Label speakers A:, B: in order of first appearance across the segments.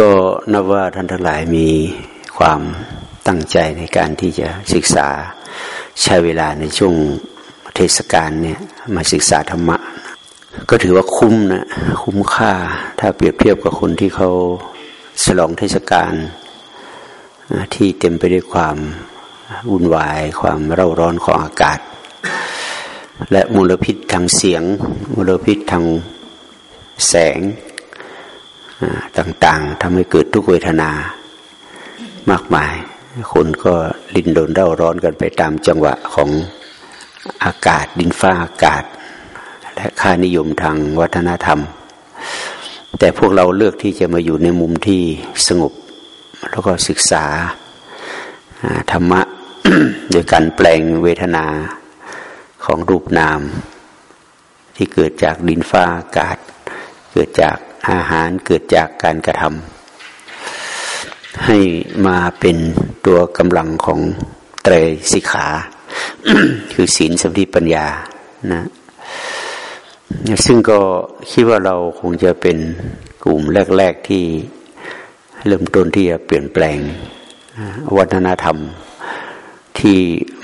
A: ก็นับว่าท่านทั้งหลายมีความตั้งใจในการที่จะศึกษาใช้เวลาในช่วงเทศกาลเนี่ยมาศึกษาธรรมะ ก็ถือว่าคุ้มนะคุ้มค่าถ้าเปรียบเทียบกับคนที่เขาฉลองเทศกาลที่เต็มไปด้วยความวุ่นวาย ความเร่าร้อนของอากาศ และมลพิษทางเสียงมลพิษทางแสง ต่างๆทำให้เกิดทุกเวทนามากมาย คนก็ลินโดนเร่าร้อนกันไปตามจังหวะของอากาศดินฟ้าอากาศ และค่านิยมทางวัฒนธรรม แต่พวกเราเลือกที่จะมาอยู่ในมุมที่สงบ แล้วก็ศึกษาธรรมะโดยการแปลงเวทนาของรูปนาม ที่เกิดจากดินฟ้าอากาศ เกิดจาก อาหารเกิดจากการกระทำให้มาเป็นตัวกำลังของเตรสิขา คือศีลสมาธิปัญญานะซึ่งก็คิดว่าเราคงจะเป็นกลุ่มแรก ๆที่เริ่มต้นที่จะเปลี่ยนแปลงวัฒนธรรมที่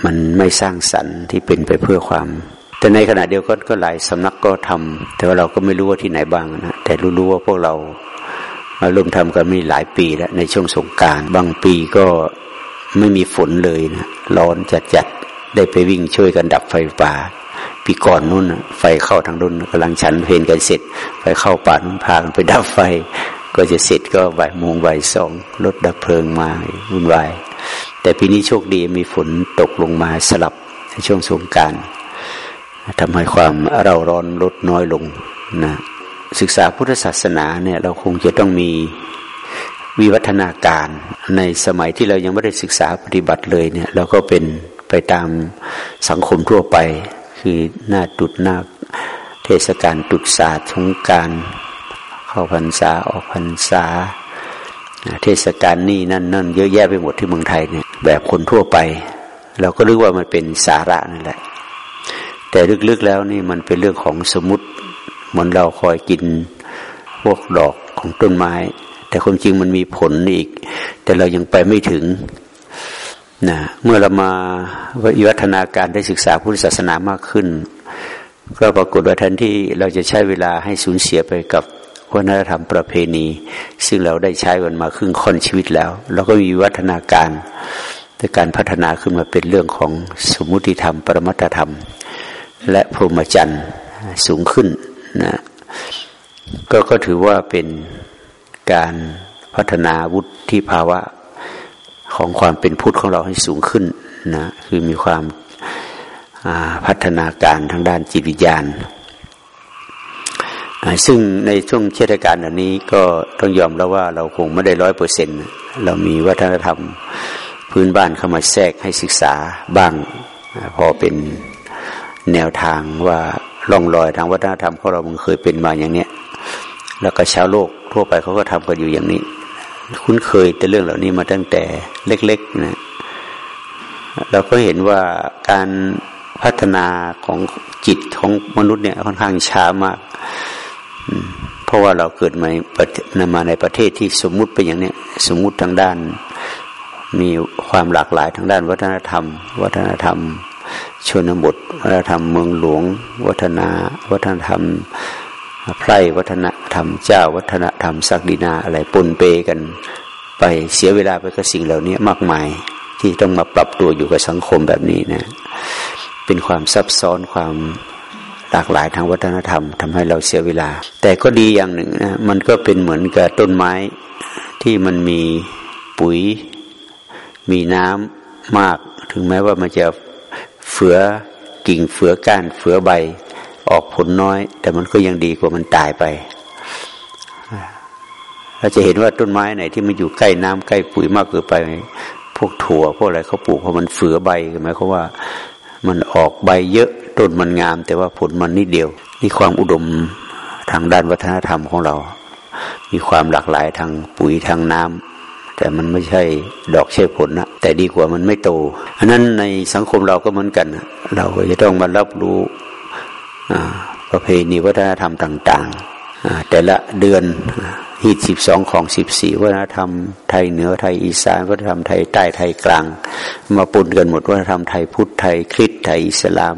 A: มันไม่สร้างสรรค์ที่เป็นไปเพื่อความ แต่ในขณะเดียวกันก็หลายสำนักก็ทำแต่ว่าเราก็ไม่รู้ว่าที่ไหนบ้างนะแต่รู้ๆว่าพวกเรามาร่วมทำกันมีหลายปีแล้วในช่วงสงการบางปีก็ไม่มีฝนเลยนะร้อนจัดๆได้ไปวิ่งช่วยกันดับไฟป่าปีก่อนนู่นไฟเข้าทางนุ่นกำลังฉันเพลนกันเสร็จไฟเข้าป่านุ่นพากันไปดับไฟ ก็จะเสร็จก็บ่ายโมงบ่ายสองรถดับเพลิงมาวุ่นวายแต่ปีนี้โชคดีมีฝนตกลงมาสลับในช่วงสงการ ทำให้ความเราร้อนลดน้อยลงนะศึกษาพุทธศาสนาเนี่ยเราคงจะต้องมีวิวัฒนาการในสมัยที่เรายังไม่ได้ศึกษาปฏิบัติเลยเนี่ยเราก็เป็นไปตามสังคมทั่วไป คือหน้าตุดหน้าเทศกาลตุดศาสตร์สงการเข้าพรรษาออกพรรษา เทศกาลนี่นั่นนั่นเยอะแยะไปหมดที่เมืองไทยเนี่ยแบบคนทั่วไป เราก็รู้ว่ามันเป็นสาระนั่นแหละ แต่ลึกๆแล้วนี่มันเป็นเรื่องของสมุติเหมือนเราคอยกินพวกดอกของต้นไม้ แต่ความจริงมันมีผลอีก แต่เรายังไปไม่ถึงนะเมื่อเรามาวิวัฒนาการได้ศึกษาพุทธศาสนามากขึ้น ก็ปรากฏว่าทันที่เราจะใช้เวลาให้สูญเสียไปกับวัฒนธรรมประเพณี ซึ่งเราได้ใช้กันมาครึ่งค่อนชีวิตแล้วเราก็มีวัฒนาการในการพัฒนาขึ้นมาเป็นเรื่องของสมุติธรรม ปรมัตธรรม และพรหมจรรย์สูงขึ้นนะก็ก็ถือว่าเป็นการพัฒนาวุฒิภาวะของความเป็นพุทธของเราให้สูงขึ้นนะคือมีความพัฒนาการทางด้านจิตวิญญาณ ซึ่งในช่วงเทศกาลอันนี้ก็ต้องยอมแล้วว่าเราคงไม่ได้ร้อยเปอร์เซ็นเรามีวัฒนธรรมพื้นบ้านเข้ามาแทรกให้ศึกษาบ้างพอเป็น แนวทางว่าล่องรอยทางวัฒนธรรมของเรามันเคยเป็นมาอย่างเนี้ย แล้วก็ชาวโลกทั่วไปเขาก็ทำกันอยู่อย่างนี้ คุ้นเคยแต่เรื่องเหล่านี้มาตั้งแต่เล็กๆนะเราก็เห็นว่าการพัฒนาของจิตของมนุษย์เนี่ยค่อนข้างช้ามาก เพราะว่าเราเกิดมามาในประเทศที่สมมุติเป็นอย่างนี้สมมุติทางด้าน มีความหลากหลายทางด้านวัฒนธรรม วัฒนธรรม ชนบท วัฒนธรรมเมืองหลวง วัฒนา วัฒนธรรมไพร่วัฒนธรรมเจ้า วัฒนธรรมศักดินาอะไรปนเปกันไปเสียเวลาไปกับสิ่งเหล่านี้มากมายที่ต้องมาปรับตัวอยู่กับสังคมแบบนี้นะเป็นความซับซ้อนความหลากหลายทางวัฒนธรรมทำให้เราเสียเวลา แต่ก็ดีอย่างหนึ่งนะมันก็เป็นเหมือนกับต้นไม้ที่มันมีปุ๋ย มีน้ำมาก ถึงแม้ว่ามันจะ ฟือกิ่งเฟือก้านเฟือใบ ออกผลน้อย แต่มันก็ยังดีกว่ามันตายไปเราจะเห็นว่าต้นไม้ไหนที่มันอยู่ใกล้น้ำใกล้ปุ๋ยมากเกินไป พวกถั่วพวกอะไรเขาปลูกเพราะมันเฟือใบหมายความว่ามันออกใบเยอะต้นมันงาม แต่ว่าผลมันนิดเดียว นี่ความอุดมทางด้านวัฒนธรรมของเรา มีความหลากหลายทางปุ๋ยทางน้ำ แต่มันไม่ใช่ดอกใช่ผลนะแต่ดีกว่ามันไม่โตอันนั้นในสังคมเราก็เหมือนกันเราก็จะต้องมารับรู้ประเพณีวัฒนธรรมต่าง ๆ แต่ละเดือนฮีดสิบสองของสิบสี่วัฒนธรรมไทยเหนือไทยอีสานวัฒนธรรมไทยใต้ไทยกลาง มาปนกันหมดวัฒนธรรมไทยพุทธไทยคริสไทยอิสลาม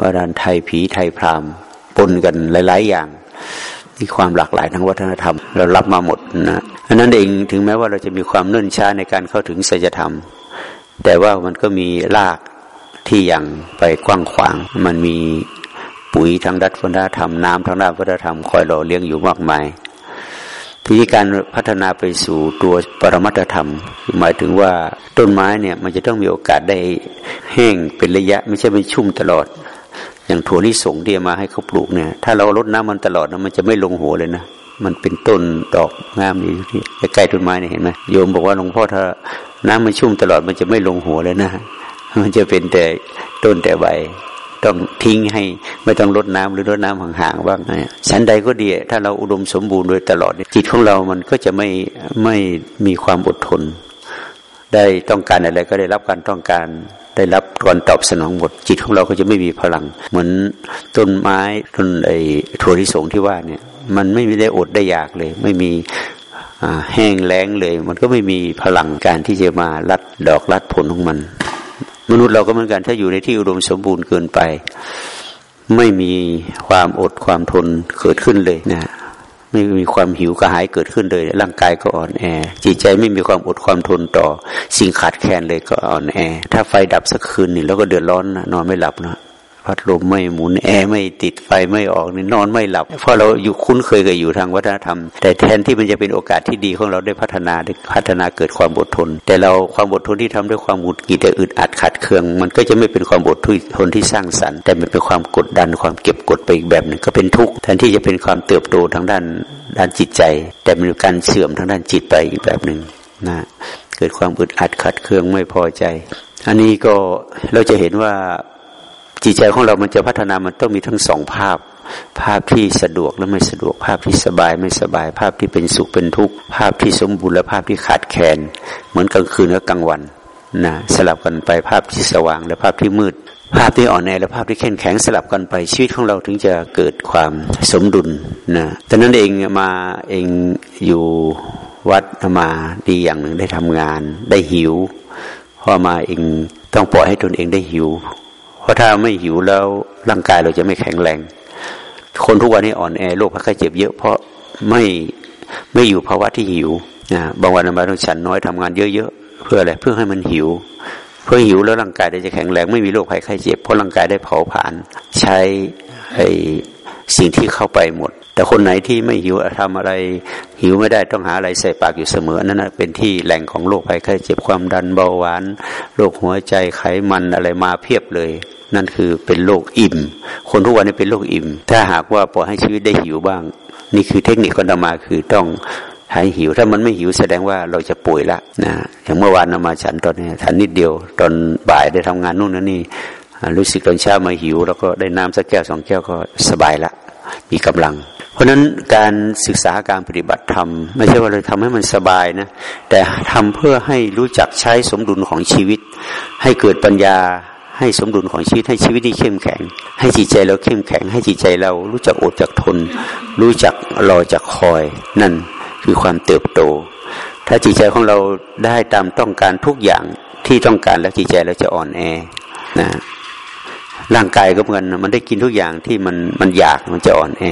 A: วัฒนธรรมไทยผีไทยพราหมณ์ปนกันหลาย ๆ อย่าง มีความหลากหลายทางวัฒนธรรม เรารับมาหมดนะอันนั้นเองถึงแม้ว่าเราจะมีความเนื่นช้าในการเข้าถึงศัจธรรม แต่ว่ามันก็มีรากที่ยังไปกว้างขวาง มันมีปุ๋ยทางด้านวัฒนธรรมน้ำทางด้านวัฒนธรรมคอยหล่อเลี้ยงอยู่มากมายทีนี้การพัฒนาไปสู่ตัวปรมัตธรรม หมายถึงว่าต้นไม้เนี่ยมันจะต้องมีโอกาสได้แห้งเป็นระยะ ไม่ใช่เป็นชุ่มตลอด อย่างถั่วลิสงเดียมาให้เขาปลูกเนี่ย ถ้าเราลดน้ำมันตลอดนะมันจะไม่ลงหัวเลยนะมันเป็นต้นดอกงามอยู่ที่ใกล้ต้นไม้เนี่ยเห็นไหมโยมบอกว่าหลวงพ่อถ้าน้ำมันชุ่มตลอดมันจะไม่ลงหัวเลยนะมันจะเป็นแต่ต้นแต่ใบต้องทิ้งให้ไม่ต้องลดน้ำหรือลดน้ำห่างๆบ้างนะชั้นใดก็ดี ถ้าเราอุดมสมบูรณ์โดยตลอดจิตของเรามันก็จะไม่ไม่มีความอดทน ได้ต้องการอะไรก็ได้รับการต้องการ ได้รับการตอบสนองหมดจิตของเราก็จะไม่มีพลัง เหมือนต้นไม้ต้นไอ้ถั่วที่สงที่ว่าเนี่ย มันไม่มีได้อดได้อยากเลย ไม่มีแห้งแล้งเลย มันก็ไม่มีพลังการที่จะมารัดดอกรัดผลของมัน มนุษย์เราก็เหมือนกันถ้าอยู่ในที่อุดมสมบูรณ์เกินไป ไม่มีความอดความทนเกิดขึ้นเลยนะ ไม่มีความหิวกระหายเกิดขึ้นเลย ร่างกายก็อ่อนแอ จิตใจไม่มีความอดความทนต่อ สิ่งขาดแคลนเลยก็อ่อนแอ ถ้าไฟดับสักคืนนี่แล้วก็เดือดร้อนนะนอนไม่หลับนะ พัดลมไม่หมุนแอร์ไม่ติดไฟไม่ออกนี่นอนไม่หลับ เพราะเราอยู่คุ้นเคยกับอยู่ทางวัฒนธรรม แต่แทนที่มันจะเป็นโอกาสที่ดีของเราได้พัฒนาได้พัฒนาเกิดความอดทน แต่เราความอดทนที่ทำด้วยความหงุดหงิดอึดอัดขัดเคือง มันก็จะไม่เป็นความอดทนที่สร้างสรรค์ แต่มันเป็นความกดดันความเก็บกดไปอีกแบบหนึ่งก็เป็นทุกข์แทนที่จะเป็นความเติบโตทางด้านด้านจิตใจ แต่เป็นการเสื่อมทางด้านจิตไปอีกแบบหนึ่งนะเกิดความอึดอัดขัดเคืองไม่พอใจ อันนี้ก็เราจะเห็นว่า จิตใจของเรามันจะพัฒนามันต้องมีทั้งสองภาพ ภาพที่สะดวกและไม่สะดวก ภาพที่สบายไม่สบาย ภาพที่เป็นสุขเป็นทุกข์ ภาพที่สมบูรณ์และภาพที่ขาดแคลนเหมือนกลางคืนและกลางวันนะสลับกันไปภาพที่สว่างและภาพที่มืด ภาพที่อ่อนแอและภาพที่แข็งแข็งสลับกันไปชีวิตของเราถึงจะเกิดความสมดุลนะแต่นั้นเองมาเองอยู่วัดมาดีอย่างหนึ่งได้ทำงาน ได้หิวพอมาเองต้องปล่อยให้ตนเองได้หิว เพราะถ้าไม่หิวแล้วร่างกายเราจะไม่แข็งแรง คนทุกวันนี้อ่อนแอโรคภัยไข้เจ็บเยอะเพราะไม่ไม่อยู่ภาวะที่หิวนะบางวันมาต้องฉันน้อยทำงานเยอะๆเพื่ออะไรเพื่อให้มันหิว เพื่อหิวแล้วร่างกายจะแข็งแรงไม่มีโรคภัยไข้เจ็บเพราะร่างกายได้เผาผลาญใช้ไอ้สิ่งที่เข้าไปหมด แต่คนไหนที่ไม่หิวทำอะไร หิวไม่ได้ต้องหาอะไรใส่ปากอยู่เสมอนั่นเป็นที่แหล่งของโรคภัยไข้เจ็บความดันเบาหวานโรคหัวใจไขมันอะไรมาเพียบเลย นั่นคือเป็นโรคอิ่ม คนทุกวันนี้เป็นโรคอิ่ม ถ้าหากว่าปล่อยให้ชีวิตได้หิวบ้าง นี่คือเทคนิคคนธรรมาคือต้องหายหิว ถ้ามันไม่หิวแสดงว่าเราจะป่วยละนะอย่างเมื่อวานนมาฉันตอนนี้ฉันนิดเดียวตอนบ่ายได้ทำงานนู่นนั่นนี่รู้สึกตอนเช้ามาหิว แล้วก็ได้น้ำสักแก้วสองแก้วก็สบายละมีกำลัง เพราะนั้นการศึกษาการปฏิบัติธรรม ไม่ใช่ว่าเราทำให้มันสบายนะ แต่ทำเพื่อให้รู้จักใช้สมดุลของชีวิต ให้เกิดปัญญาให้สมดุลของชีวิตให้ชีวิตที่เข้มแข็ง ให้จิตใจเราเข้มแข็ง ให้จิตใจเรารู้จักอดจักทน รู้จักรอจักคอย นั่นคือความเติบโต ถ้าจิตใจของเราได้ตามต้องการทุกอย่างที่ต้องการแล้วจิตใจเราจะอ่อนแอนะร่างกายก็เหมือนมันได้กินทุกอย่างที่มันมันอยากมันจะอ่อนแอ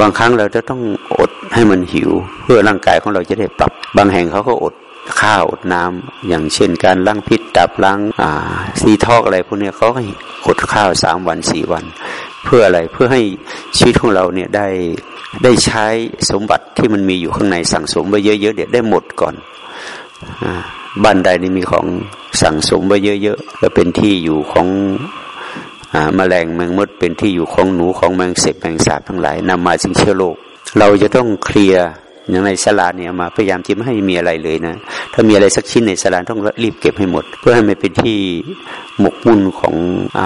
A: บางครั้งเราจะต้องอดให้มันหิว เพื่อร่างกายของเราจะได้ปรับ บางแห่งเขาก็อดข้าวอดน้ำอย่างเช่น การล้างพิษดับล้างอ่าซีทอกอะไรพวกนี้เขาก็อดข้าวสามวันสี่วัน เพื่ออะไรเพื่อให้ชีวิตของเราเนี่ยได้ได้ใช้สมบัติที่มันมีอยู่ข้างในสั่งสมไว้เยอะๆเดี๋ยวได้หมดก่อนบ้านใดนี่มีของสั่งสมไว้เยอะๆก็เป็นที่อยู่ของ แมลงแมงมดเป็นที่อยู่ของหนูของแมงเสบแมงสาบทั้งหลายนำมาซึ่งเชื้อโรคเราจะต้องเคลียร์อย่างในสลาเนี่ยมาพยายามที่ไม่ให้มีอะไรเลยนะ ถ้ามีอะไรสักชิ้นในสลาต้องรีบเก็บให้หมด เพื่อให้มันเป็นที่หมกมุ่นของอ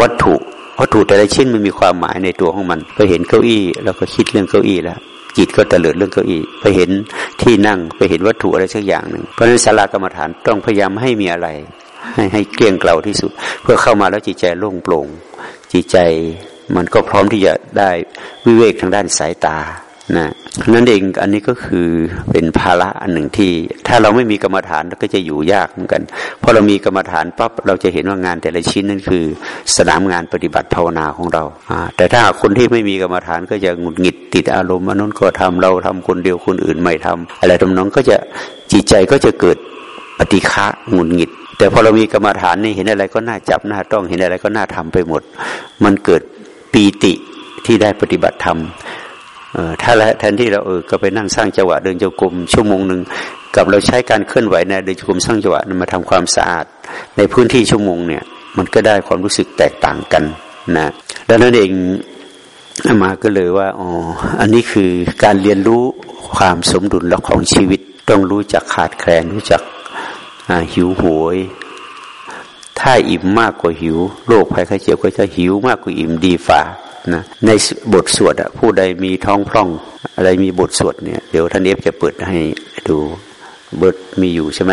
A: วัตถุวัตถุแต่ละชิ้นมันมีความหมายในตัวของมันไปเห็นเก้าอี้เราก็คิดเรื่องเก้าอี้แล้วจิตก็เตลิดเรื่องเก้าอี้ไปเห็นที่นั่งไปเห็นวัตถุอะไรสักอย่างหนึ่งเพราะฉะนั้นสลากรรมฐานต้องพยายามให้มีอะไร ให้ให้เกลี้ยงเกลาที่สุด เพื่อเข้ามาแล้วจิตใจโล่งโปร่ง จิตใจมันก็พร้อมที่จะได้วิเวกทางด้านสายตานะนั่นเองอันนี้ก็คือเป็นภาระอันหนึ่งที่ ถ้าเราไม่มีกรรมฐานก็จะอยู่ยากเหมือนกันพอเรามีกรรมฐานปั๊บเราจะเห็นว่างานแต่ละชิ้นนั่นคือ สนามงานปฏิบัติภาวนาของเรา แต่ถ้าคนที่ไม่มีกรรมฐานก็จะหงุดหงิดติดอารมณ์อันนั้นก็ทำเราทำคนเดียวคนอื่นไม่ทำอะไรทำนองก็จะจิตใจก็จะเกิดปฏิฆะหงุดหงิด แต่พอเรามีกรรมฐานนี่เห็นอะไรก็น่าจับน่าต้องเห็นอะไรก็น่าทำไปหมด มันเกิดปีติที่ได้ปฏิบัติธรรมถ้าแทนที่เราเออก็ไปนั่งสร้างจังหวะเดินจงกรมชั่วโมงหนึ่งกับเราใช้การเคลื่อนไหวในเดินจงกรมสร้างจังหวะมาทำความสะอาด ในพื้นที่ชั่วโมงเนี่ย มันก็ได้ความรู้สึกแตกต่างกันนะดังนั้นเองมาก็เลยว่าอ๋ออันนี้คือการเรียนรู้ความสมดุลของชีวิตต้องรู้จักขาดแคลนรู้จัก หิวโหย ถ้าอิ่มมากกว่าหิว โรคภัยไข้เจ็บก็จะหิวมากกว่าอิ่มดีฝ่านะในบทสวดผู้ใดมีท้องพร่อง อะไรมีบทสวดเนี่ยเดี๋ยวท่านเอฟจะเปิดให้ดูบทมีอยู่ใช่ไหม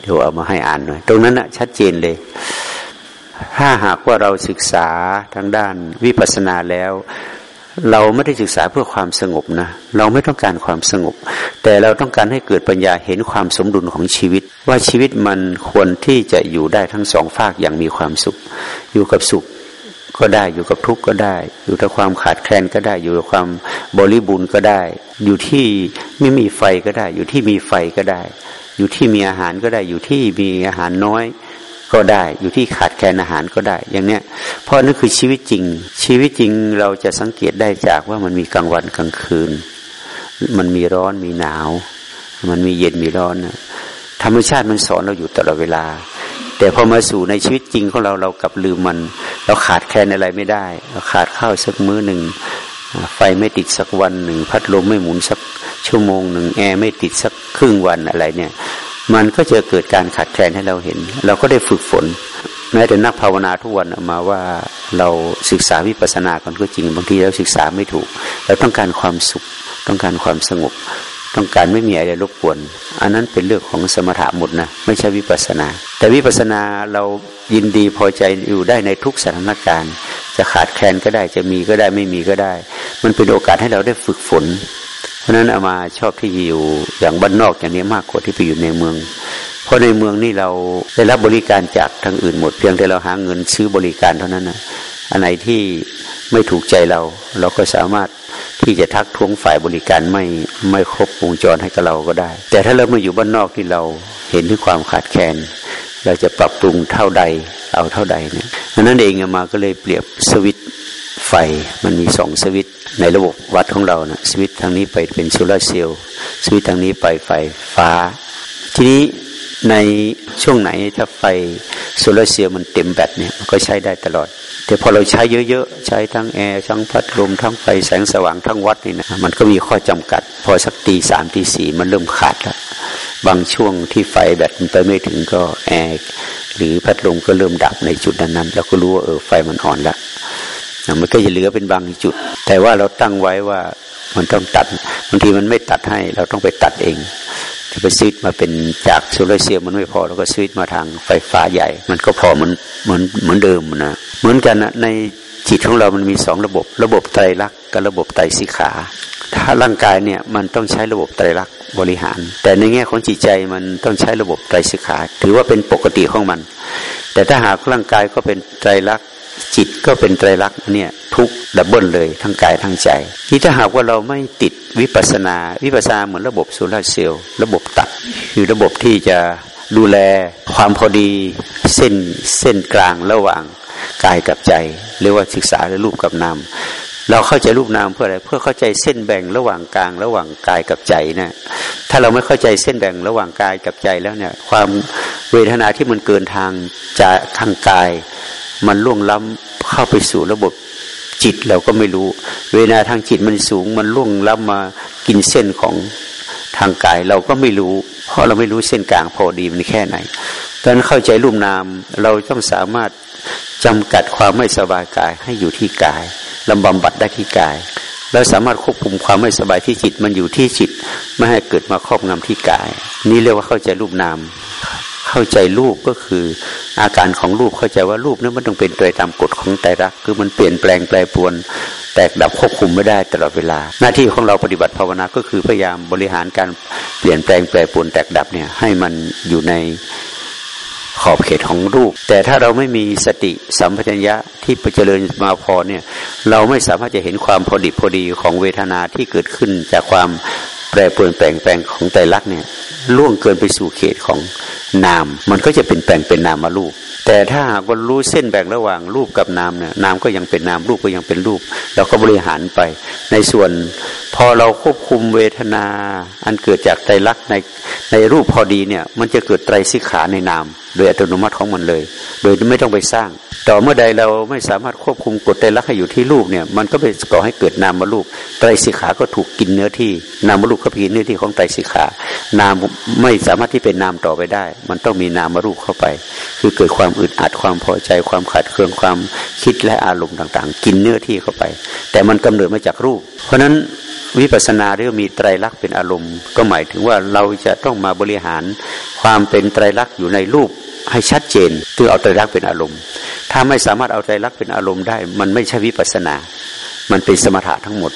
A: เดี๋ยวเอามาให้อ่านหน่อยตรงนั้นอะชัดเจนเลย ถ้าหากว่าเราศึกษาทางด้านวิปัสสนาแล้ว เราไม่ได้ศึกษาเพื่อความสงบนะ เราไม่ต้องการความสงบ แต่เราต้องการให้เกิดปัญญาเห็นความสมดุลของชีวิต ว่าชีวิตมันควรที่จะอยู่ได้ทั้งสองฝากอย่างมีความสุข อยู่กับสุขก็ได้อยู่กับทุกข์ก็ได้ อยู่กับความขาดแคลนก็ได้ อยู่กับความบริบูรณ์ก็ได้ อยู่ที่ไม่มีไฟก็ได้ อยู่ที่มีไฟก็ได้ อยู่ที่มีอาหารก็ได้ อยู่ที่มีอาหารน้อย ก็ได้ อยู่ที่ขาดแคลนอาหารก็ได้ อย่างเนี้ย เพราะนั่นคือชีวิตจริง ชีวิตจริงเราจะสังเกตได้จากว่ามันมีกลางวันกลางคืน มันมีร้อนมีหนาว มันมีเย็นมีร้อนธรรมชาติมันสอนเราอยู่ตลอดเวลา แต่พอมาสู่ในชีวิตจริงของเราเรากลับลืมมัน เราขาดแคลนอะไรไม่ได้ เราขาดข้าวสักมื้อหนึ่งไฟไม่ติดสักวันหนึ่ง พัดลมไม่หมุนสักชั่วโมงหนึ่งแอร์ไม่ติดสักครึ่งวันอะไรเนี่ย มันก็จะเกิดการขาดแคลนให้เราเห็น เราก็ได้ฝึกฝน แม้แต่นักภาวนาทุกวันมาว่าเราศึกษาวิปัสสนากันก็จริงบางทีเราศึกษาไม่ถูกเราต้องการความสุข ต้องการความสงบ ต้องการไม่มีอะไรรบกวน อันนั้นเป็นเรื่องของสมถะหมดนะไม่ใช่วิปัสนา แต่วิปัสนาเรายินดีพอใจอยู่ได้ในทุกสถานการณ์ จะขาดแคลนก็ได้จะมีก็ได้ไม่มีก็ได้ มันเป็นโอกาสให้เราได้ฝึกฝน ราะนั้นเอามาชอบที่อยู่อย่างบ้านนอกอย่างนี้มากกว่าที่ไปอยู่ในเมือง เพราะในเมืองนี่เราได้รับบริการจากทางอื่นหมดเพียงแต่เราหาเงินซื้อบริการเท่านั้นนะอันไหนที่ไม่ถูกใจเรา เราก็สามารถที่จะทักท้วงฝ่ายบริการไม่ไม่ครบวงจรให้กับเราก็ได้ แต่ถ้าเรามาอยู่บ้านนอกที่เราเห็นถึงความขาดแคลนเราจะปรับปรุงเท่าใดเอาเท่าใดเนี่ยนั้นเองมาก็เลยเปรียบสวิตช์ ไฟมันมีสองสวิตช์ในระบบวัดของเรานะสวิตช์ทางนี้ไปเป็นโซลาร์เซลล์สวิตช์ทางนี้ไปไฟฟ้า ทีนี้ในช่วงไหนถ้าไฟโซลาร์เซลล์มันเต็มแบตเนี่ยมันก็ใช้ได้ตลอด แต่พอเราใช้เยอะๆ ใช้ทั้งแอร์ทั้งพัดลมทั้งไฟแสงสว่างทั้งวัดนี่นะมันก็มีข้อจำกัด พอสักตีสามตีสี่มันเริ่มขาดแล้วบางช่วงที่ไฟแบตมันไปไม่ถึงก็แอร์หรือพัดลมก็เริ่มดับในจุดนั้นๆแล้วก็รู้ว่าเออไฟมันอ่อนละ มันก็จะเหลือเป็นบางจุด แต่ว่าเราตั้งไว้ว่ามันต้องตัดบางทีมันไม่ตัดให้เราต้องไปตัดเองจะไปซีดมาเป็นจากโซลาร์เซลล์มันไม่พอเราก็ซีดมาทางไฟฟ้าใหญ่ มันก็พอเหมือนเหมือนเหมือนเดิมนะเหมือนกันนะในจิตของเรามันมีสองระบบ ระบบไตรลักษณ์กับระบบไตรสิขา ถ้าร่างกายเนี่ยมันต้องใช้ระบบไตรลักษณ์บริหาร แต่ในแง่ของจิตใจมันต้องใช้ระบบไตรสิกขา ถือว่าเป็นปกติของมัน แต่ถ้าหากร่างกายก็เป็นไตรลักษณ์ จิตก็เป็นไตรลักษณ์เนี่ยทุกข์ double เลยทั้งกายทั้งใจนี่ถ้าหากว่าเราไม่ติดวิปัสสนา วิปัสสนาเหมือนระบบโซลาร์เซลล์ระบบตัดคือระบบที่จะดูแลความพอดีเส้นเส้นกลางระหว่างกายกับใจเรียกว่าศึกษาในรูปกับนามเราเข้าใจรูปนามเพื่ออะไรเพื่อเข้าใจเส้นแบ่งระหว่างกลางระหว่างกายกับใจนะถ้าเราไม่เข้าใจเส้นแบ่งระหว่างกายกับใจแล้วเนี่ย ความเวทนาที่มันเกินทางจะทางกาย มันล่วงล้ำเข้าไปสู่ระบบจิตเราก็ไม่รู้ เวลาทางจิตมันสูง มันล่วงล้ำมากินเส้นของทางกายเราก็ไม่รู้ เพราะเราไม่รู้เส้นกลางพอดีมันแค่ไหนตอนเข้าใจรูปนามเราต้องสามารถจำกัดความไม่สบายกายให้อยู่ที่กายลำบำบัดได้ที่กายเราสามารถควบคุมความไม่สบายที่จิตมันอยู่ที่จิต ไม่ให้เกิดมาครอบงำที่กาย นี่เรียกว่าเข้าใจรูปนาม เข้าใจรูปก็คืออาการของรูปเข้าใจว่ารูปนั้นมันต้องเป็นโดยตามกฎของไตรลักษณ์คือมันเปลี่ยนแปลงแปรปรวน แตกดับควบคุมไม่ได้ตลอดเวลา หน้าที่ของเราปฏิบัติภาวนาก็คือพยายามบริหารการเปลี่ยนแปลงแปรปรวนแตกดับเนี่ยให้มันอยู่ในขอบเขตของรูป แต่ถ้าเราไม่มีสติสัมปชัญญะที่เจริญมาพอเนี่ยเราไม่สามารถจะเห็นความพอดีพอดีของเวทนาที่เกิดขึ้นจากความแปรปรวนแปลงแปลงของไตรลักษณ์เนี่ย ล่วงเกินไปสู่เขตของนาม มันก็จะเป็นแปลงเป็นนามารูป แต่ถ้าหากว่ารู้เส้นแบ่งระหว่างรูปกับนามเนี่ยนามก็ยังเป็นนามรูปก็ยังเป็นรูป เราก็บริหารไปในส่วน พอเราควบคุมเวทนา อันเกิดจากไตรลักษณ์ในในรูปพอดีเนี่ย มันจะเกิดไตรสิขาในนาม โดยอัตโนมัติของมันเลย โดยไม่ต้องไปสร้าง ต่อเมื่อใดเราไม่สามารถควบคุมกฎไตรลักษณ์ให้อยู่ที่รูปเนี่ย มันก็ไปก่อให้เกิดนามมารูปไตรสิขาก็ถูกกินเนื้อที่นามมารูปก็กินเนื้อที่ของไตรสิขา นามไม่สามารถที่เป็นนามต่อไปได้ มันต้องมีนามมารูปเข้าไป คือเกิดความอึดอัดความพอใจความขัดเคืองความคิดและอารมณ์ต่าง ๆ กินเนื้อที่เข้าไป แต่มันกำเนิดมาจากรูป เพราะฉะนั้น วิปัสสนาเรียกมีไตรลักษณ์เป็นอารมณ์ ก็หมายถึงว่าเราจะต้องมาบริหารความเป็นไตรลักษณ์อยู่ในรูปให้ชัดเจนเพื่อเอาไตรลักษณ์เป็นอารมณ์ ถ้าไม่สามารถเอาไตรลักษณ์เป็นอารมณ์ได้ มันไม่ใช่วิปัสนา มันเป็นสมถะทั้งหมด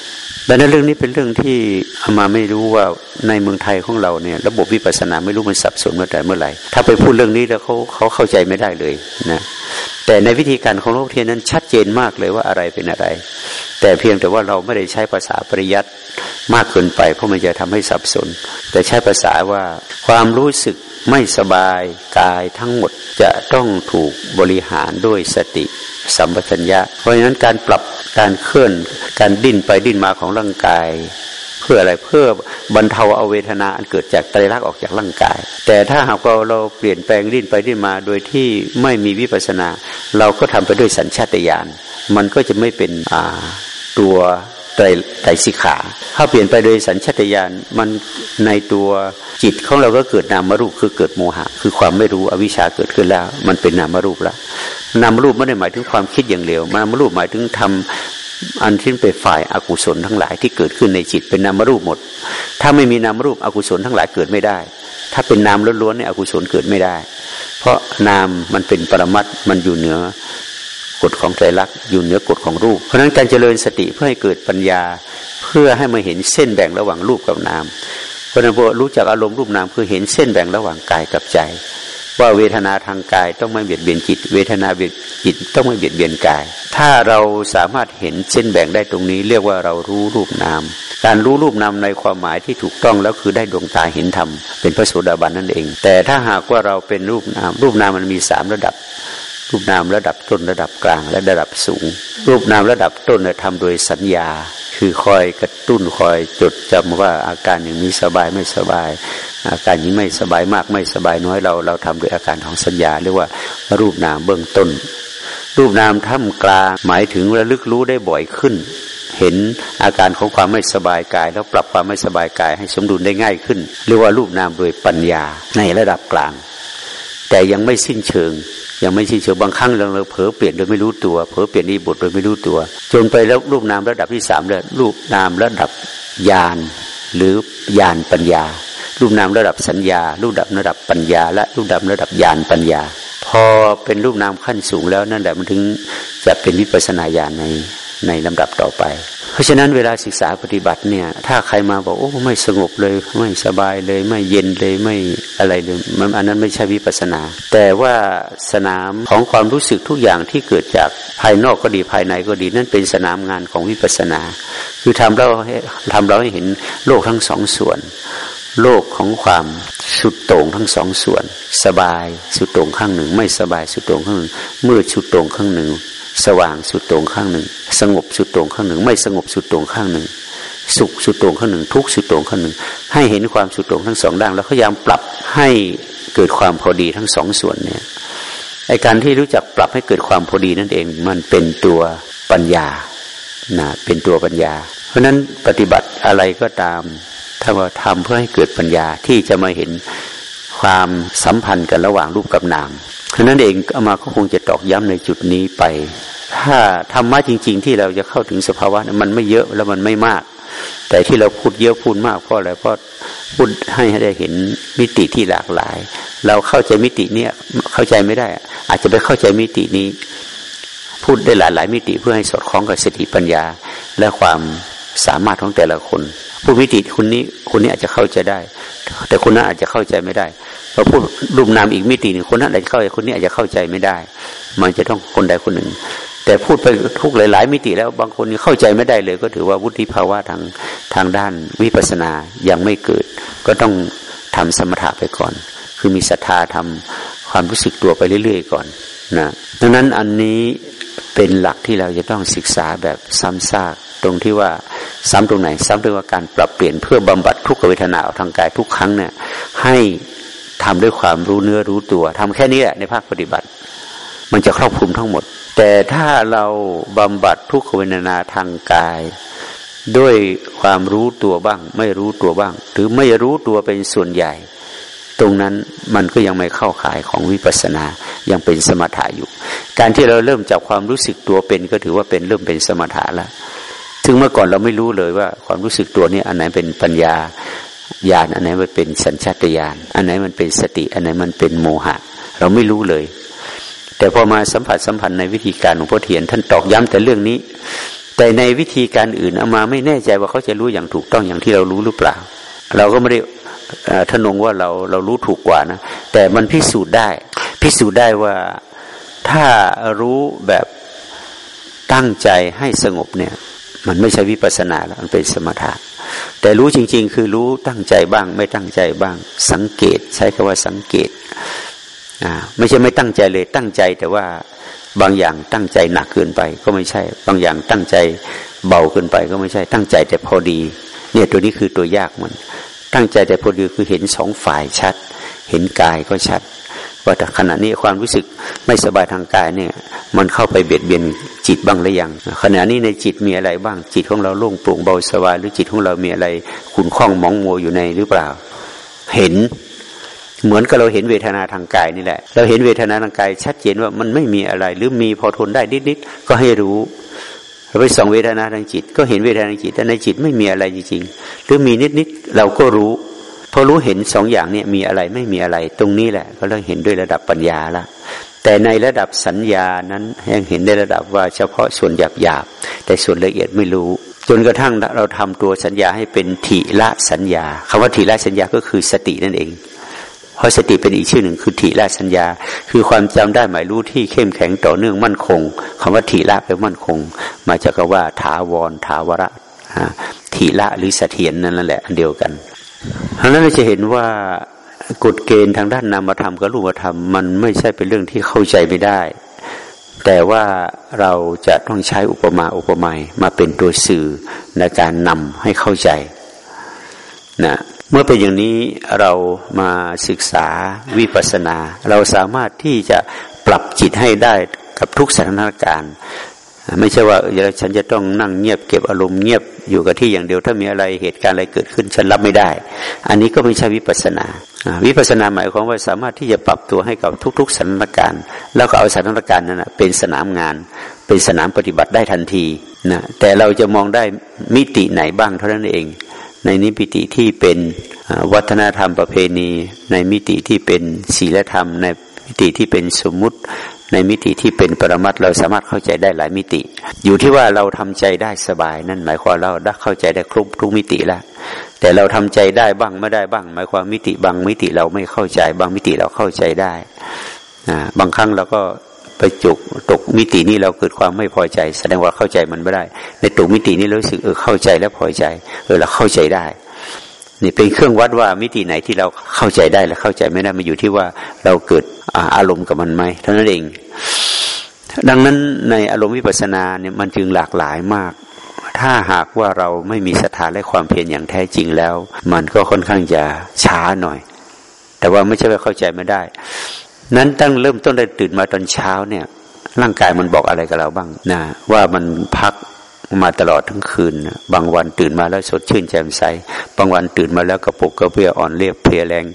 A: ดังนั้นเรื่องนี้เป็นเรื่องที่อามาไม่รู้ว่าในเมืองไทยของเราเนี่ย ระบบวิปัสนาไม่รู้มันสับสนเมื่อไหร่เมื่อไหร่ ถ้าไปพูดเรื่องนี้แล้วเขาเขาเข้าใจไม่ได้เลยนะแต่ในวิธีการของโลกเทียนนั้นชัดเจนมากเลยว่าอะไรเป็นอะไร แต่เพียงแต่ว่าเราไม่ได้ใช้ภาษาปริยัติมากเกินไปเพราะมันจะทำให้สับสน แต่ใช้ภาษาว่าความรู้สึกไม่สบายกายทั้งหมดจะต้องถูกบริหารด้วยสติสัมปชัญญะ เพราะฉะนั้นการปรับการเคลื่อนการดิ้นไปดิ้นมาของร่างกาย เพื่ออะไรเพื่อบรรเทาเอาเวทนาอันเกิดจากไตรลักษณ์ออกจากร่างกาย แต่ถ้าหากเราเราเปลี่ยนแปลงดิ้นไปดิ้นมาโดยที่ไม่มีวิปัสนา เราก็ทำไปด้วยสัญชาตญาณมันก็จะไม่เป็นอ่า ตัวไตรไตรสิขา ถ้าเปลี่ยนไปโดยสัญชาตญาณมันในตัวจิตของเราก็เกิดนามรูปคือเกิดโมหะ คือความไม่รู้อวิชชาเกิดขึ้นแล้ว มันเป็นนามรูปแล้วนามรูปไม่ได้หมายถึงความคิดอย่างเร็วนามรูปหมายถึงทำอันที่เป็นฝ่ายอากุศลทั้งหลายที่เกิดขึ้นในจิตเป็นนามรูปหมด ถ้าไม่มีนามรูปอกุศลทั้งหลายเกิดไม่ได้ ถ้าเป็นนามล้วนๆเนี่ยอกุศลเกิดไม่ได้ เพราะนามมันเป็นปรมัตมันอยู่เหนือ กฎของใจรักอยู่เหนือกฎของรูป เพราะนั้นการเจริญสติเพื่อให้เกิดปัญญา เพื่อให้มาเห็นเส้นแบ่งระหว่างรูปกับนาม เพราะนั้นพอรู้จักอารมณ์รูปนามคือเห็นเส้นแบ่งระหว่างกายกับใจ ว่าเวทนาทางกายต้องไม่เบียดเบียนจิต เวทนาเบียดจิตต้องไม่เบียดเบียนกาย ถ้าเราสามารถเห็นเส้นแบ่งได้ตรงนี้ เรียกว่าเรารู้รูปนาม การรู้รูปนามในความหมายที่ถูกต้องแล้วคือได้ดวงตาเห็นธรรมเป็นพระโสดาบันนั่นเอง แต่ถ้าหากว่าเราเป็นรูปนาม รูปนามมันมีสามระดับ รูปนามระดับต้นระดับกลางและระดับสูง รูปนามระดับต้นเนี่ยทำโดยสัญญา คือคอยกระตุ้นคอยจดจำว่าอาการอย่างนี้สบายไม่สบาย อาการนี้ไม่สบายมากไม่สบายน้อยเรา เราทำโดยอาการของสัญญาเรียกว่ารูปนามเบื้องต้น รูปนามท่ามกลางหมายถึงระลึกรู้ได้บ่อยขึ้น เห็นอาการของความไม่สบายกาย แล้วปรับความไม่สบายกายให้สมดุลได้ง่ายขึ้น เรียกว่ารูปนามโดยปัญญาในระดับกลาง แต่ยังไม่สิ้นเชิง ยังไม่ชินเฉยบางครั้งเราเผลอเปลี่ยนโดยไม่รู้ตัว เผลอเปลี่ยนอีบทโดยไม่รู้ตัว จนไปแล้วรูปนามระดับที่สามเลยรูปนามระดับญาณหรือญาณปัญญา รูปนามระดับสัญญา รูปดับระดับปัญญา และรูปดับระดับญาณปัญญา พอเป็นรูปนามขั้นสูงแล้วนั่นแหละมันถึงจะเป็นวิปัสนาญาณในในลำดับต่อไป เพราะฉะนั้นเวลาศึกษาปฏิบัติเนี่ย ถ้าใครมาบอกโอ้ไม่สงบเลย ไม่สบายเลย ไม่เย็นเลยไม่อะไรเลยมันอันนั้นไม่ใช่วิปัสนา แต่ว่าสนามของความรู้สึกทุกอย่างที่เกิดจากภายนอกก็ดีภายในก็ดี นั่นเป็นสนามงานของวิปัสนา คือทำเราให้ทำเราให้เห็นโลกทั้งสองส่วน โลกของความสุดโต่งทั้งสองส่วน สบายสุดโต่งข้างหนึ่ง ไม่สบายสุดโต่งข้างหนึ่งมืดสุดโต่งข้างหนึ่ง สว่างสุดตรงข้างหนึ่ง สงบสุดตรงข้างหนึ่ง ไม่สงบสุดตรงข้างหนึ่ง สุขสุดตรงข้างหนึ่ง ทุกสุดตรงข้างหนึ่ง ให้เห็นความสุดตรงทั้งสองด้านแล้วพยายามปรับให้เกิดความพอดีทั้งสองส่วนเนี่ยไอการที่รู้จักปรับให้เกิดความพอดีนั่นเอง มันเป็นตัวปัญญานะเป็นตัวปัญญา เพราะนั้นปฏิบัติอะไรก็ตาม ถ้าว่าทำเพื่อให้เกิดปัญญาที่จะมาเห็นความสัมพันธ์กันระหว่างรูปกับนาม เพราะนั้นเองเอามาก็คงจะตอกย้ำในจุดนี้ไป ถ้าธรรมะจริง ๆ ที่เราจะเข้าถึงสภาวะมันไม่เยอะแล้วมันไม่มาก แต่ที่เราพูดเยอะพูดมากเพราะอะไรเพราะพูดให้ได้เห็นมิติที่หลากหลาย เราเข้าใจมิตินี้เข้าใจไม่ได้ อาจจะไปเข้าใจมิตินี้ พูดได้หลายหลายมิติเพื่อให้สอดคล้องกับสติปัญญาและความสามารถของแต่ละคน ผู้มิติคนนี้คนนี้อาจจะเข้าใจได้ แต่คนนั้นอาจจะเข้าใจไม่ได้พอพูดรูปนามอีกมิติหนึ่งคนนั้นอาจจะเข้าใจคนนี้อาจจะเข้าใจไม่ได้ มันจะต้องคนใดคนหนึ่ง แต่พูดไปทุกหลาย ๆ มิติแล้วบางคนเข้าใจไม่ได้เลย ก็ถือว่าวุฒิภาวะทางทางด้านวิปัสสนายังไม่เกิด ก็ต้องทำสมถะไปก่อน คือมีศรัทธาทำความรู้สึกตัวไปเรื่อย ๆ ก่อนนะดังนั้นอันนี้เป็นหลักที่เราจะต้องศึกษาแบบซ้ำซาก ตรงที่ว่าซ้ำตรงไหน ซ้ำตรงว่าการปรับเปลี่ยนเพื่อบำบัดทุกขเวทนาทางกายทุกครั้งเนี่ยให้ทำด้วยความรู้เนื้อรู้ตัวทำแค่นี้แหละในภาคปฏิบัติ มันจะครอบคลุมทั้งหมด แต่ถ้าเราบำบัดทุกขเวทนาทางกาย ด้วยความรู้ตัวบ้าง ไม่รู้ตัวบ้าง หรือไม่รู้ตัวเป็นส่วนใหญ่ ตรงนั้นมันก็ยังไม่เข้าข่ายของวิปัสสนายังเป็นสมถะอยู่ การที่เราเริ่มจากความรู้สึกตัวเป็นก็ถือว่าเป็นเริ่มเป็นสมถะแล้ว ถึงเมื่อก่อนเราไม่รู้เลยว่า ความรู้สึกตัวนี้อันไหนเป็นปัญญาญาณอันไหนมันเป็นสัญชาตญาณอันไหนมันเป็นสติ อันไหนมันเป็นโมหะ เราไม่รู้เลย แต่พอมาสัมผัสสัมพันธ์ในวิธีการของพ่อเทียน ท่านตอกย้ำแต่เรื่องนี้ แต่ในวิธีการอื่นเอามาไม่แน่ใจว่าเขาจะรู้อย่างถูกต้องอย่างที่เรารู้หรือเปล่า เราก็ไม่ได้ทนงว่าเราเรารู้ถูกกว่านะ แต่มันพิสูจน์ได้ พิสูจน์ได้ว่าถ้ารู้แบบตั้งใจให้สงบเนี่ย มันไม่ใช่วิปัสนาแล้วมันเป็นสมถะ แต่รู้จริง ๆ คือรู้ตั้งใจบ้าง ไม่ตั้งใจบ้าง สังเกต ใช้คำว่าสังเกตไม่ใช่ไม่ตั้งใจเลยตั้งใจแต่ว่าบางอย่างตั้งใจหนักเกินไปก็ไม่ใช่ บางอย่างตั้งใจเบาเกินไปก็ไม่ใช่ ตั้งใจแต่พอดี เนี่ยตัวนี้คือตัวยากมันตั้งใจแต่พอดีคือเห็นสองฝ่ายชัด เห็นกายก็ชัดว่าแต่ขณะนี้ความรู้สึกไม่สบายทางกายเนี่ย มันเข้าไปเบียดเบียน จิตบ้างหรือยังขณะนี้ในจิตมีอะไรบ้าง จิตของเราโล่งโปร่งเบาสบายหรือจิตของเรามีอะไรขุ่นข้องมองมัวอยู่ในหรือเปล่า เห็นเหมือนกับเราเห็นเวทนาทางกายนี่แหละ เราเห็นเวทนาทางกาย ชัดเจนว่ามันไม่มีอะไร หรือมีพอทนได้นิดๆก็ให้รู้เราไปส่องเวทนาทางจิต ก็เห็นเวทนาทางจิตแต่ในจิตไม่มีอะไรจริงๆหรือมีนิดๆเราก็รู้พอรู้เห็นสองอย่างเนี่ยมีอะไรไม่มีอะไร ตรงนี้แหละ ก็เริ่มเห็นด้วยระดับปัญญาละ แต่ในระดับสัญญานั้นยังเห็นในระดับว่าเฉพาะส่วนหยาบหยาบแต่ส่วนละเอียดไม่รู้ จนกระทั่งเราทำตัวสัญญาให้เป็นทีละสัญญาคำว่าทีละสัญญาก็คือสตินั่นเอง เพราะสติเป็นอีกชื่อหนึ่งคือทีละสัญญา คือความจำได้หมายรู้ที่เข้มแข็งต่อเนื่องมั่นคงคำว่าทีละแปลมั่นคง มาจากคำว่าทาวรทาวระทีละหรือเสถียรนั่นแหละอันเดียวกันเพราะนั้นเราจะเห็นว่า กฎเกณฑ์ทางด้านนามธรรมกับรูปธรรม มันไม่ใช่เป็นเรื่องที่เข้าใจไม่ได้ แต่ว่าเราจะต้องใช้อุปมาอุปไมยมาเป็นตัวสื่อในการนำให้เข้าใจนะเมื่อเป็นอย่างนี้เรามาศึกษาวิปัสสนา เราสามารถที่จะปรับจิตให้ได้กับทุกสถานการณ์ ไม่ใช่ว่าฉันจะต้องนั่งเงียบเก็บอารมณ์เงียบอยู่กับที่อย่างเดียวถ้ามีอะไรเหตุการณ์อะไรเกิดขึ้นฉันรับไม่ได้ อันนี้ก็ไม่ใช่วิปัสนา วิปัสนาหมายความว่าสามารถที่จะปรับตัวให้กับทุก ๆสถานการณ์ แล้วก็เอาสถานการณ์นั้นเป็นสนามงาน เป็นสนามปฏิบัติได้ทันทีนะแต่เราจะมองได้มิติไหนบ้างเท่านั้นเอง ในนิพิติที่เป็นวัฒนธรรมประเพณี ในมิติที่เป็นศีลธรรม ในมิติที่เป็นสมมุติ ในมิติที่เป็นปรมัตเราสามารถเข้าใจได้หลายมิติ อยู่ที่ว่าเราทำใจได้สบาย นั่นหมายความเราได้เข้าใจได้ครบทุกมิติแล้วแต่เราทำใจได้บ้างไม่ได้บ้าง หมายความมิติบางมิติเราไม่เข้าใจ บางมิติเราเข้าใจได้อ่าบางครั้งเราก็ไปจุกตกมิตินี้เราเกิดความไม่พอใจ แสดงว่าเข้าใจมันไม่ได้ ในตกมิตินี้รู้สึกเออเข้าใจแล้วพอใจเออเราเข้าใจได้ นี่เป็นเครื่องวัดว่ามิติไหนที่เราเข้าใจได้และเข้าใจไม่ได้มาอยู่ที่ว่าเราเกิดอารมณ์กับมันไหมเท่านั้นเอง ดังนั้นในอารมณ์วิปัสสนาเนี่ยมันจึงหลากหลายมาก ถ้าหากว่าเราไม่มีศรัทธาและความเพียรอย่างแท้จริงแล้ว มันก็ค่อนข้างจะช้าหน่อย แต่ว่าไม่ใช่ว่าเข้าใจไม่ได้ นั้นตั้งเริ่มต้นได้ตื่นมาตอนเช้าเนี่ยร่างกายมันบอกอะไรกับเราบ้างนะว่ามันพัก มาตลอดทั้งคืน บางวันตื่นมาแล้วสดชื่นแจ่มใส บางวันตื่นมาแล้วกระปุกกระเพียอ่อนเรียบเพลียแรง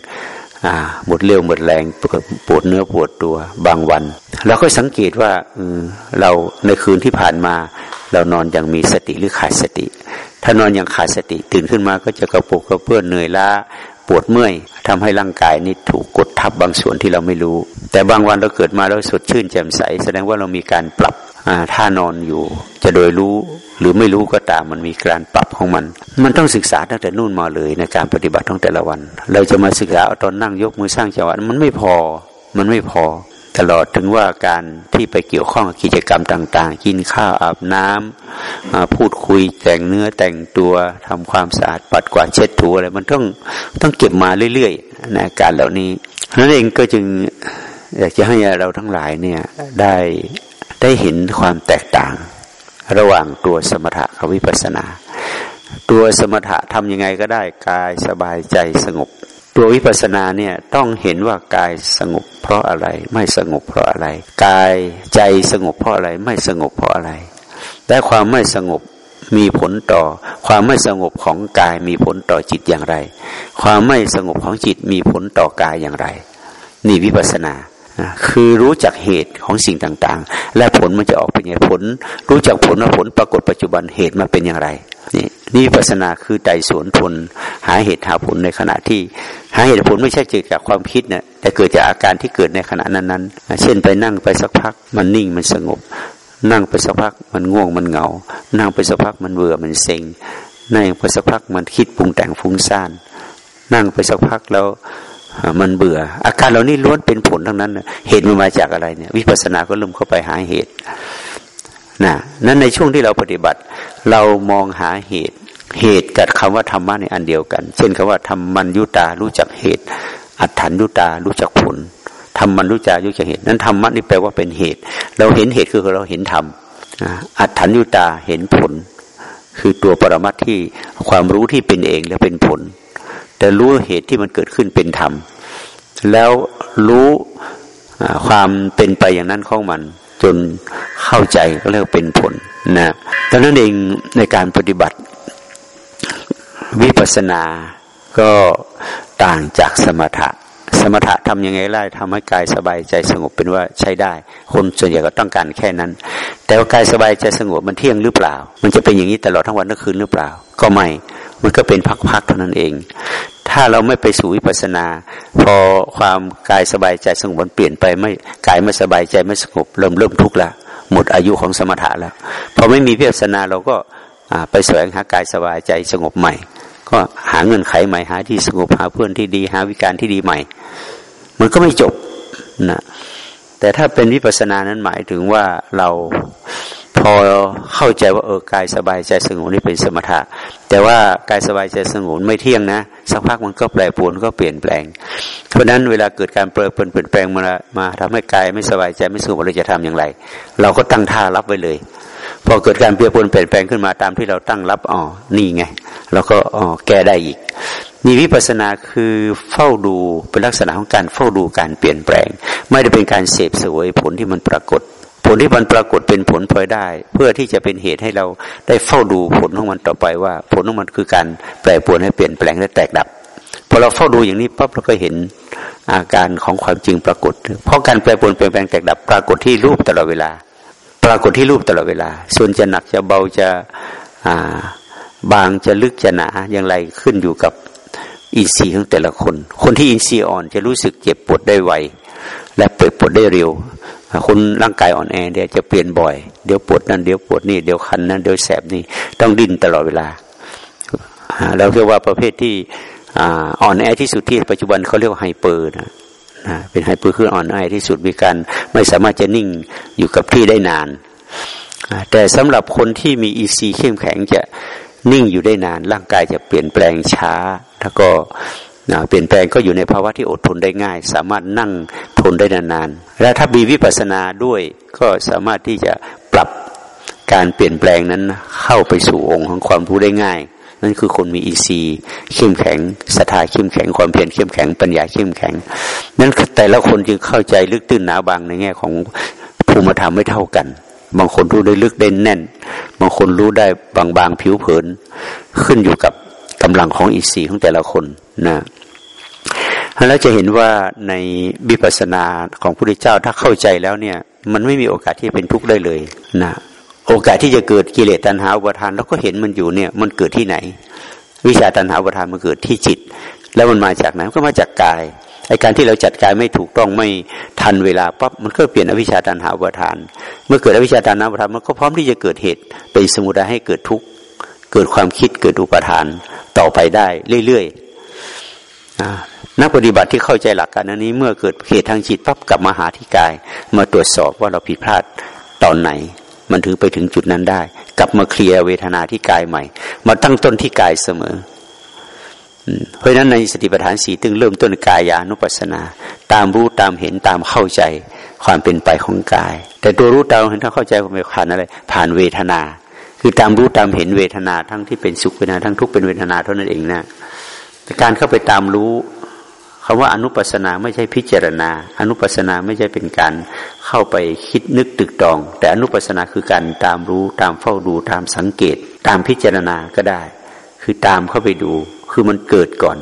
A: หมดเรี่ยวหมดแรงปวดเนื้อปวดตัว บางวันเราก็สังเกตว่าเราในคืนที่ผ่านมา เรานอนอย่างมีสติหรือขาดสติ ถ้านอนอย่างขาดสติตื่นขึ้นมาก็จะกระปุกกระเพื่อนเหนื่อยล้าปวดเมื่อยทำให้ร่างกายนี่ถูกกดทับบางส่วนที่เราไม่รู้ แต่บางวันเราเกิดมาแล้วสดชื่นแจ่มใส แสดงว่าเรามีการปรับท่านอนอยู่ จะโดยรู้ หรือไม่รู้ก็ตามมันมีการปรับของมัน มันต้องศึกษาตั้งแต่นู่นมาเลยในการปฏิบัติของแต่ละวัน เราจะมาศึกษาตอนนั่งยกมือสร้างจังหวะมันไม่พอ มันไม่พอ ตลอดถึงว่าการที่ไปเกี่ยวข้องกับกิจกรรมต่าง ๆ กินข้าวอาบน้ำพูดคุยแต่งเนื้อแต่งตัวทำความสะอาดปัดกวาดเช็ดถูอะไรมันต้องต้องเก็บมาเรื่อยๆนะการเหล่านี้นั่นเองก็จึงอยากจะให้เราทั้งหลายเนี่ยได้ได้เห็นความแตกต่าง ระหว่างตัวสมถะกับวิปัสสนา ตัวสมถะทำยังไงก็ได้กายสบายใจสงบ ตัววิปัสสนาเนี่ยต้องเห็นว่ากายสงบ เพราะอะไรไม่สงบเพราะอะไร กายใจสงบเพราะอะไรไม่สงบเพราะอะไร และความไม่สงบมีผลต่อ ความไม่สงบของกายมีผลต่อจิตอย่างไร ความไม่สงบของจิตมีผลต่อกายอย่างไร นี่วิปัสสนา คือรู้จักเหตุของสิ่งต่างๆ และผลมันจะออกเป็นยังไงผล รู้จักผลว่าผลปรากฏปัจจุบันเหตุมาเป็นอย่างไร นี่นี่ปัสนาคือใจสวนทนหาเหตุหาผลในขณะที่ หาเหตุผลไม่ใช่เกิดจากความคิดนะแต่เกิดจากอาการที่เกิดในขณะนั้นๆ เช่นไปนั่งไปสักพัก มันนิ่งมันสงบ นั่งไปสักพักมันง่วงมันเหงา นั่งไปสักพักมันเบื่อมันเซ็งนั่งไปสักพักมันคิดปรุงแต่งฟุ้งซ่านนั่งไปสักพักแล้ว มันเบื่อ อาการเหล่านี้ล้วนเป็นผลทั้งนั้น เหตุมันมาจากอะไรเนี่ย วิปัสสนาก็เริ่มเข้าไปหาเหตุนะนั้นในช่วงที่เราปฏิบัติ เรามองหาเหตุ เหตุกับคำว่าธรรมะในอันเดียวกัน เช่นคำว่าธรรมันยุตารู้จักเหตุ อัฏฐานยุตารู้จักผลธรรมันรู้จักรู้จักเหตุ นั้นธรรมะนี่แปลว่าเป็นเหตุ เราเห็นเหตุคือเราเห็นธรรมอัฏฐานยุตาเห็นผล คือตัวปรมัตที่ความรู้ที่เป็นเองและเป็นผล แต่รู้เหตุที่มันเกิดขึ้นเป็นธรรม แล้วรู้ความเป็นไปอย่างนั้นของมัน จนเข้าใจก็เรียกเป็นผลนะดังนั้นเองในการปฏิบัติวิปัสสนาก็ต่างจากสมถะ สมถะทำยังไงไล่ทำให้กายสบายใจสงบเป็นว่าใช้ได้ คนส่วนใหญ่ก็ต้องการแค่นั้น แต่ว่ากายสบายใจสงบมันเที่ยงหรือเปล่า มันจะเป็นอย่างนี้ตลอดทั้งวันทั้งคืนหรือเปล่า ก็ไม่ มันก็เป็นพักๆเท่านั้นเอง ถ้าเราไม่ไปสู่วิปัสนา พอความกายสบายใจสงบมันเปลี่ยนไปไม่กายไม่สบายใจไม่สงบเริ่มเริ่มทุกข์ละหมดอายุของสมถะแล้วพอไม่มีวิปัสนาเราก็ไปแสวงหากายสบายใจสงบใหม่ ก็หาเงินไขใหม่หาที่สงบหาเพื่อนที่ดีหาวิการที่ดีใหม่ มันก็ไม่จบนะแต่ถ้าเป็นวิปัสนานั้นหมายถึงว่าเรา อเข้าใจว่าเออกายสบายใจสงบนี่เป็นสมถะ แต่ว่ากายสบายใจสงบไม่เที่ยงนะสักพักมันก็แปรปรวนก็เปลี่ยนแปลง เพราะนั้นเวลาเกิดการเปลี่ยนเปลี่ยนแปลงมามาทำให้กายไม่สบายใจไม่สงบเราจะทำอย่างไร เราก็ตั้งท่ารับไว้เลยพอเกิดการเปลี่ยนเปลี่ยนแปลงขึ้นมาตามที่เราตั้งรับอ๋อนี่ไงเราก็อ๋อแก้ได้อีกมีวิปัสนาคือเฝ้าดูเป็นลักษณะของการเฝ้าดูการเปลี่ยนแปลง ไม่ได้เป็นการเสพสวยผลที่มันปรากฏ ผลที่มันปรากฏเป็นผลพลอยได้ เพื่อที่จะเป็นเหตุให้เราได้เฝ้าดูผลของมันต่อไปว่า ผลของมันคือการแปรปรวนให้เปลี่ยนแปลงและแตกดับพอเราเฝ้าดูอย่างนี้ปั๊บเราก็เห็นอาการของความจริงปรากฏ เพราะการแปรปรวนเปลี่ยนแปลงแตกดับ ปรากฏที่รูปตลอดเวลา ปรากฏที่รูปตลอดเวลา ส่วนจะหนักจะเบาจะบางจะลึกจะหนาอย่างไรขึ้นอยู่กับอินทรีย์ของแต่ละคน คนที่อินทรีย์อ่อนจะรู้สึกเจ็บปวดได้ไวและเปิดปวดได้เร็ว คนร่างกายอ่อนแอเดี๋ยวจะเปลี่ยนบ่อย เดี๋ยวปวดนั่นเดี๋ยวปวดนี่เดี๋ยวคันนั่นเดี๋ยวแสบนี่ต้องดิ้นตลอดเวลาเราเรียกว่าประเภทที่อ่อนแอที่สุดที่ปัจจุบันเขาเรียกว่า hyper นะเป็น hyper คืออ่อนแอที่สุดมีการไม่สามารถจะนิ่งอยู่กับที่ได้นาน แต่สำหรับคนที่มีอินทรีย์เข้มแข็งจะนิ่งอยู่ได้นาน ร่างกายจะเปลี่ยนแปลงช้า แล้วก็ เปลี่ยนแปลงก็อยู่ในภาวะที่อดทนได้ง่าย สามารถนั่งทนได้นานๆและถ้ามีวิปัสสนาด้วยก็สามารถที่จะปรับการเปลี่ยนแปลงนั้นเข้าไปสู่องค์ของความรู้ได้ง่าย นั่นคือคนมีอีซีเข้มแข็งศรัทธาเข้มแข็งความเพียรเข้มแข็งปัญญาเข้มแข็ง นั่นแต่ละคนจึงเข้าใจลึกตื้นหนาบางในแง่ของภูมิธรรมไม่เท่ากัน บางคนรู้ได้ลึกได้แน่น บางคนรู้ได้บางๆผิวเผิน ขึ้นอยู่กับ กำลังของอีซีของแต่ละคนนะแล้วจะเห็นว่าในวิปัสสนาของพระพุทธเจ้าถ้าเข้าใจแล้วเนี่ยมันไม่มีโอกาสที่เป็นทุกข์ได้เลยนะโอกาสที่จะเกิดกิเลสตัณหาอุปทานเราก็เห็นมันอยู่เนี่ยมันเกิดที่ไหน วิชาตัณหาอุปทานมันเกิดที่จิต แล้วมันมาจากไหนก็มาจากกายไอการที่เราจัดกายไม่ถูกต้องไม่ทันเวลาปั๊บมันก็เปลี่ยนอวิชชาตันหาอุปทาน เมื่อเกิดอวิชชาตันหาอุปทานมันก็พร้อมที่จะเกิดเหตุเป็นสมุทัยให้เกิดทุกข์ เกิดความคิดเกิดอุปทานต่อไปได้เรื่อยๆนักปฏิบัติที่เข้าใจหลักการนี้ เมื่อเกิดเหตุทางจิตปั๊บกลับมาหาที่กาย มาตรวจสอบว่าเราผิดพลาดตอนไหน มันถึงไปถึงจุดนั้นได้ กลับมาเคลียร์เวทนาที่กายใหม่ มาตั้งต้นที่กายเสมอเพราะฉะนั้นในสติปัฏฐานสีตึงเริ่มต้นกายานุปัสสนา ตามรู้ตามเห็นตามเข้าใจความเป็นไปของกาย แต่ตัวรู้ตามเห็นถ้าเข้าใจความเป็นผ่านอะไรผ่านเวทนา คือตามรู้ตามเห็นเวทนาทั้งที่เป็นสุขเวทนาทั้งทุกข์เป็นเวทนาเท่านั้นเองนะแต่การเข้าไปตามรู้คำว่าอนุปัสนาไม่ใช่พิจารณา อนุปัสนาไม่ใช่เป็นการเข้าไปคิดนึกตึกตอง แต่อนุปัสนาคือการตามรู้ตามเฝ้าดูตามสังเกต ตามพิจารณาก็ได้ คือตามเข้าไปดู คือมันเกิดก่อน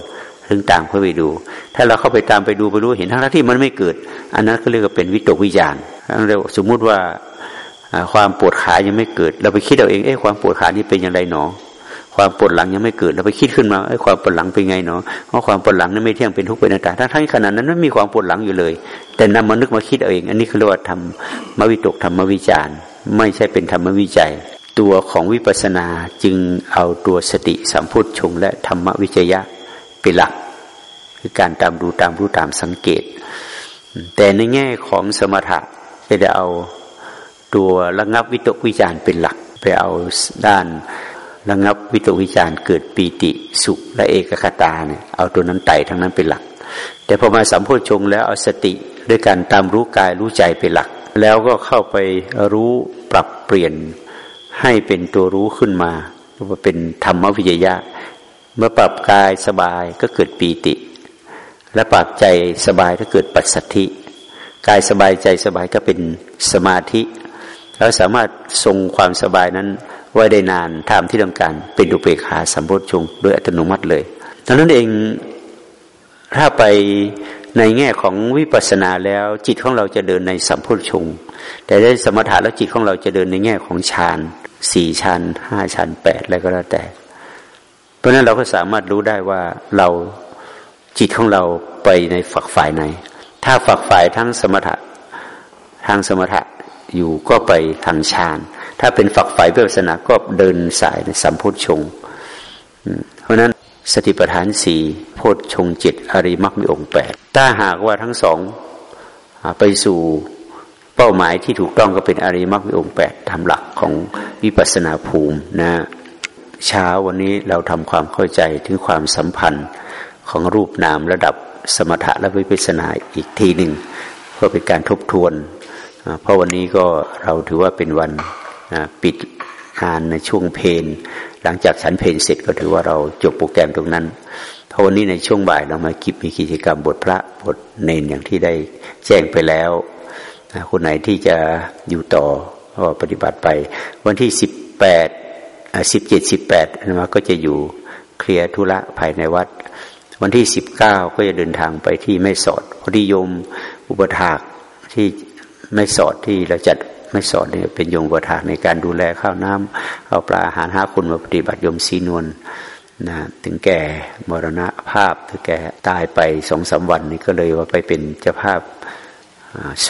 A: ถึงตามเข้าไปดู ถ้าเราเข้าไปตามไปดูไปรู้เห็นทั้งที่มันไม่เกิด อันนั้นก็เรียกว่าเป็นวิตกวิจารณ์เรียกสมมุติว่า ความปวดขายังไม่เกิด เราไปคิดเอาเองเอ้ความปวดขานี่เป็นอย่างไรหนอ ความปวดหลังยังไม่เกิด เราไปคิดขึ้นมาไอ้ความปวดหลังเป็นไงเนาะเพราะความปวดหลังนั้นไม่เที่ยงเป็นทุกข์เป็นอนัตตาทั้งทั้งขนาดนั้นไม่มีความปวดหลังอยู่เลย แต่นำมานึกมาคิดเอาเอง อันนี้คือเรียกว่าทำมวิตกธรรมวิจารณ์ไม่ใช่เป็นธรรมวิจัย ตัวของวิปัสสนาจึงเอาตัวสติสัมพุทธชงและธรรมวิจยะเป็นหลักคือการตามดูตามรู้ตามสังเกต แต่ในแง่ของสมถะจะเอา ตัวระงับวิตกวิจารเป็นหลัก ไปเอาด้านระงับวิตกวิจารเกิดปีติสุขและเอกคตาเนี่ยเอาตัวนั้นไต่ทั้งนั้นเป็นหลัก แต่พอมาสัมโพชงแล้วเอาสติด้วยการตามรู้กายรู้ใจเป็นหลัก แล้วก็เข้าไปรู้ปรับเปลี่ยนให้เป็นตัวรู้ขึ้นมาว่าเป็นธรรมวิจยะ เมื่อปรับกายสบายก็เกิดปีติ และปรับใจสบายก็เกิดปัสสัทธิกายสบายใจสบายก็เป็นสมาธิ แล้วสามารถทรงความสบายนั้นไว้ได้นานตามที่ต้องการเป็นอุเบกขาสัมโพชงโดยอัตโนมัติเลยดังนั้นเองถ้าไปในแง่ของวิปัสสนาแล้วจิตของเราจะเดินในสัมโพชงแต่ได้สมถะแล้วจิตของเราจะเดินในแง่ของฌานสี่ชั้นห้าชั้นแปดอะไรก็แล้วแต่ เพราะนั้นเราก็สามารถรู้ได้ว่าเราจิตของเราไปในฝักฝ่ายไหน ถ้าฝักฝ่ายทั้งสมถะทางสมถะ อยู่ก็ไปทางฌาน ถ้าเป็นฝักใฝ่เพื่อศาสนาก็เดินสายในสัมพุทธชงเพราะนั้นสติปัฏฐานสี่โพชชงจิตอริมักมีองค์แปดถ้าหากว่าทั้งสองไปสู่เป้าหมายที่ถูกต้องก็เป็นอริมักมีองค์แปดทำหลักของวิปัสนาภูมินะเช้าวันนี้เราทำความเข้าใจถึงความสัมพันธ์ของรูปนามระดับสมถะและวิปัสนาอีกทีหนึ่งเพื่อเป็นการทบทวน เพราะวันนี้ก็เราถือว่าเป็นวันปิดงานในช่วงเพนหลังจากฉันเพนเสร็จก็ถือว่าเราจบโปรแกรมตรงนั้นเพราะวันนี้ในช่วงบ่ายเรามากิบมีกิจกรรมบทพระบทเนนอย่างที่ได้แจ้งไปแล้วคนไหนที่จะอยู่ต่อก็ปฏิบัติไป วันที่สิบแปดสิบเจ็ดสิบแปดนะก็จะอยู่เคลียร์ธุระภายในวัด วันที่สิบเก้าก็จะเดินทางไปที่ไม่สอดพอดีโยมอุปถากที่ ไม่สอดที่เราจัดไม่สอดเนี่ยเป็นโยมอุปถากในการดูแลข้าวน้ำเอาปลาอาหารหาคุณมาปฏิบัติโยมสีนวลนะถึงแก่มรณะภาพถึงแก่ตายไปสองสาวันนี้ก็เลยว่าไปเป็นเจ้าภาพส